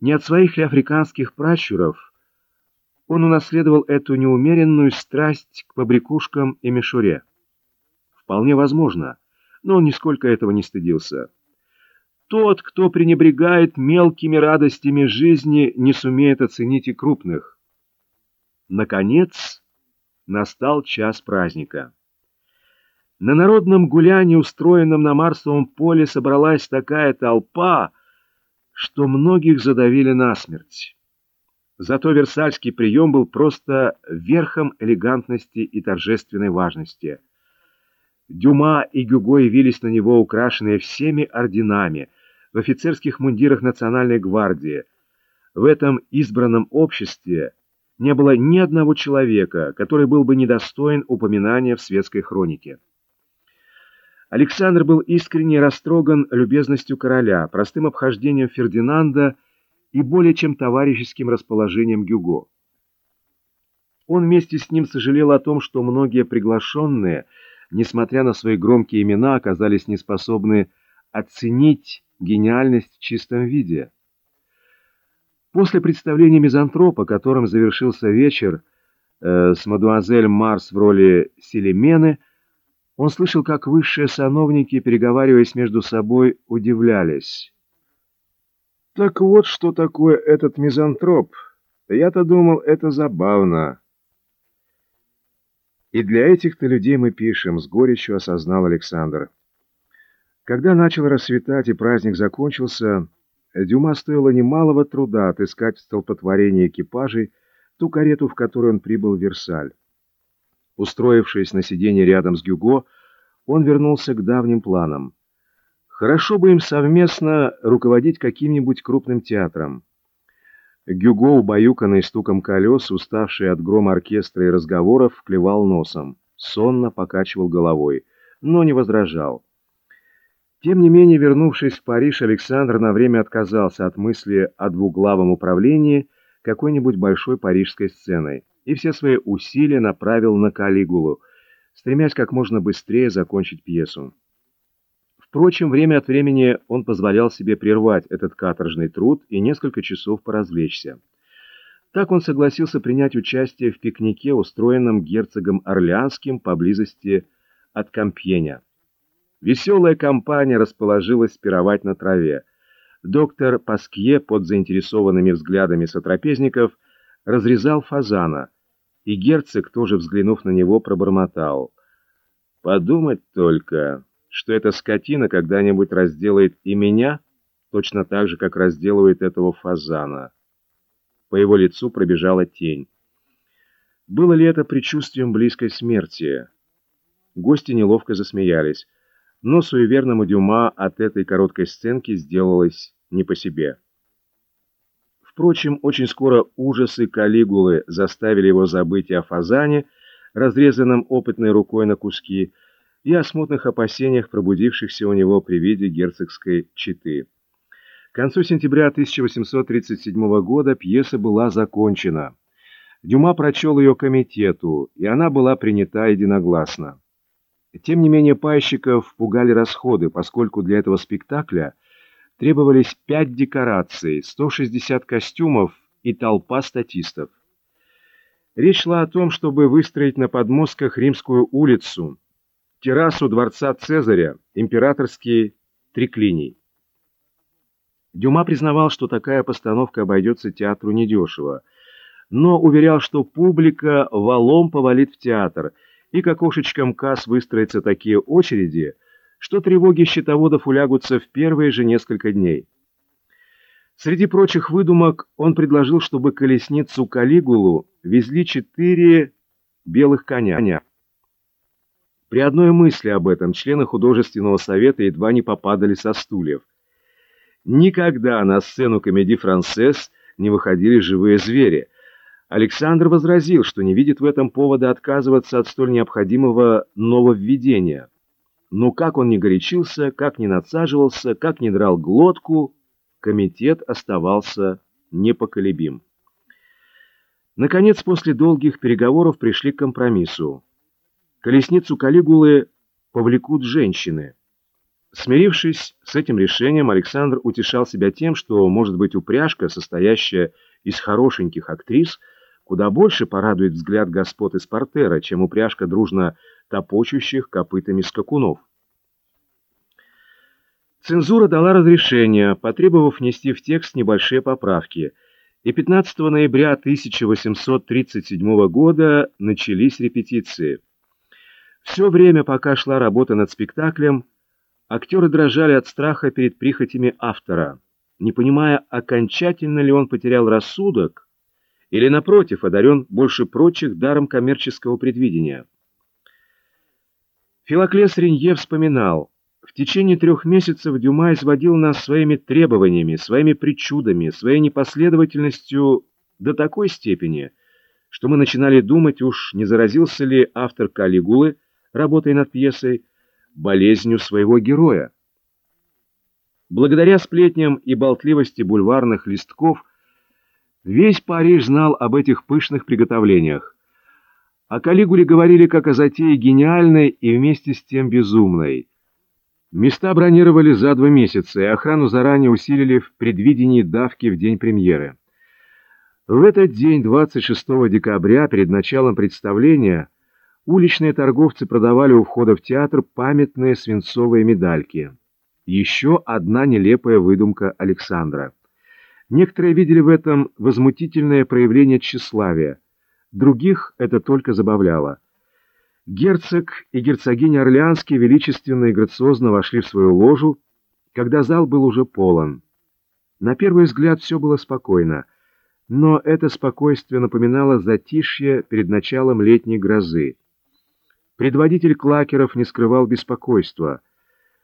Не от своих ли африканских пращуров он унаследовал эту неумеренную страсть к побрякушкам и мишуре? Вполне возможно, но он нисколько этого не стыдился. Тот, кто пренебрегает мелкими радостями жизни, не сумеет оценить и крупных. Наконец, настал час праздника. На народном гулянии, устроенном на Марсовом поле, собралась такая толпа, что многих задавили насмерть. Зато Версальский прием был просто верхом элегантности и торжественной важности. Дюма и Гюго явились на него украшенные всеми орденами — в офицерских мундирах Национальной гвардии. В этом избранном обществе не было ни одного человека, который был бы недостоин упоминания в светской хронике. Александр был искренне растроган любезностью короля, простым обхождением Фердинанда и более чем товарищеским расположением Гюго. Он вместе с ним сожалел о том, что многие приглашенные, несмотря на свои громкие имена, оказались неспособны оценить гениальность в чистом виде. После представления мизантропа, которым завершился вечер э, с мадуазель Марс в роли Селемены, он слышал, как высшие сановники, переговариваясь между собой, удивлялись. «Так вот, что такое этот мизантроп. Я-то думал, это забавно». «И для этих-то людей мы пишем», — с горечью осознал Александр. Когда начал рассветать и праздник закончился, Дюма стоило немалого труда отыскать в столпотворении экипажей ту карету, в которой он прибыл в Версаль. Устроившись на сиденье рядом с Гюго, он вернулся к давним планам. Хорошо бы им совместно руководить каким-нибудь крупным театром. Гюго, убаюканный стуком колес, уставший от грома оркестра и разговоров, клевал носом, сонно покачивал головой, но не возражал. Тем не менее, вернувшись в Париж, Александр на время отказался от мысли о двуглавом управлении какой-нибудь большой парижской сценой и все свои усилия направил на Калигулу, стремясь как можно быстрее закончить пьесу. Впрочем, время от времени он позволял себе прервать этот каторжный труд и несколько часов поразвлечься. Так он согласился принять участие в пикнике, устроенном герцогом Орлеанским поблизости от Кампьеня. Веселая компания расположилась пировать на траве. Доктор Паскье под заинтересованными взглядами сотрапезников разрезал фазана, и герцог, тоже взглянув на него, пробормотал. «Подумать только, что эта скотина когда-нибудь разделает и меня, точно так же, как разделывает этого фазана». По его лицу пробежала тень. Было ли это предчувствием близкой смерти? Гости неловко засмеялись но суеверному Дюма от этой короткой сценки сделалось не по себе. Впрочем, очень скоро ужасы Калигулы заставили его забыть о фазане, разрезанном опытной рукой на куски, и о смутных опасениях, пробудившихся у него при виде герцогской четы. К концу сентября 1837 года пьеса была закончена. Дюма прочел ее комитету, и она была принята единогласно. Тем не менее, пайщиков пугали расходы, поскольку для этого спектакля требовались пять декораций, 160 костюмов и толпа статистов. Речь шла о том, чтобы выстроить на подмостках Римскую улицу, террасу дворца Цезаря, императорский триклиний. Дюма признавал, что такая постановка обойдется театру недешево, но уверял, что публика валом повалит в театр – и к окошечкам касс выстроятся такие очереди, что тревоги счетоводов улягутся в первые же несколько дней. Среди прочих выдумок он предложил, чтобы колесницу Калигулу везли четыре белых коня. При одной мысли об этом члены художественного совета едва не попадали со стульев. Никогда на сцену комедии «Францесс» не выходили живые звери – Александр возразил, что не видит в этом повода отказываться от столь необходимого нововведения. Но как он не горячился, как не надсаживался, как не драл глотку, комитет оставался непоколебим. Наконец, после долгих переговоров пришли к компромиссу. Колесницу Калигулы повлекут женщины. Смирившись с этим решением, Александр утешал себя тем, что, может быть, упряжка, состоящая из хорошеньких актрис, куда больше порадует взгляд господ из портера, чем упряжка дружно топочущих копытами скакунов. Цензура дала разрешение, потребовав внести в текст небольшие поправки, и 15 ноября 1837 года начались репетиции. Все время, пока шла работа над спектаклем, актеры дрожали от страха перед прихотями автора, не понимая, окончательно ли он потерял рассудок или, напротив, одарен больше прочих даром коммерческого предвидения. Филоклес Ренье вспоминал, в течение трех месяцев Дюма изводил нас своими требованиями, своими причудами, своей непоследовательностью до такой степени, что мы начинали думать, уж не заразился ли автор Калигулы, работая над пьесой, болезнью своего героя. Благодаря сплетням и болтливости бульварных листков весь Париж знал об этих пышных приготовлениях. О Калигуле говорили как о затее гениальной и вместе с тем безумной. Места бронировали за два месяца, и охрану заранее усилили в предвидении давки в день премьеры. В этот день, 26 декабря, перед началом представления, уличные торговцы продавали у входа в театр памятные свинцовые медальки. Еще одна нелепая выдумка Александра. Некоторые видели в этом возмутительное проявление тщеславия, других это только забавляло. Герцог и герцогиня Орлеанские величественно и грациозно вошли в свою ложу, когда зал был уже полон. На первый взгляд все было спокойно, но это спокойствие напоминало затишье перед началом летней грозы. Предводитель клакеров не скрывал беспокойства.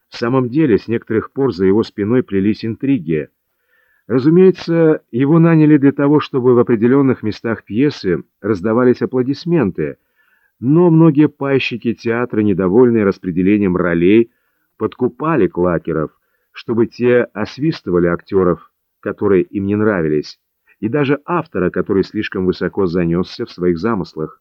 В самом деле, с некоторых пор за его спиной плелись интриги. Разумеется, его наняли для того, чтобы в определенных местах пьесы раздавались аплодисменты — но многие пайщики театра, недовольные распределением ролей, подкупали клакеров, чтобы те освистывали актеров, которые им не нравились, и даже автора, который слишком высоко занесся в своих замыслах.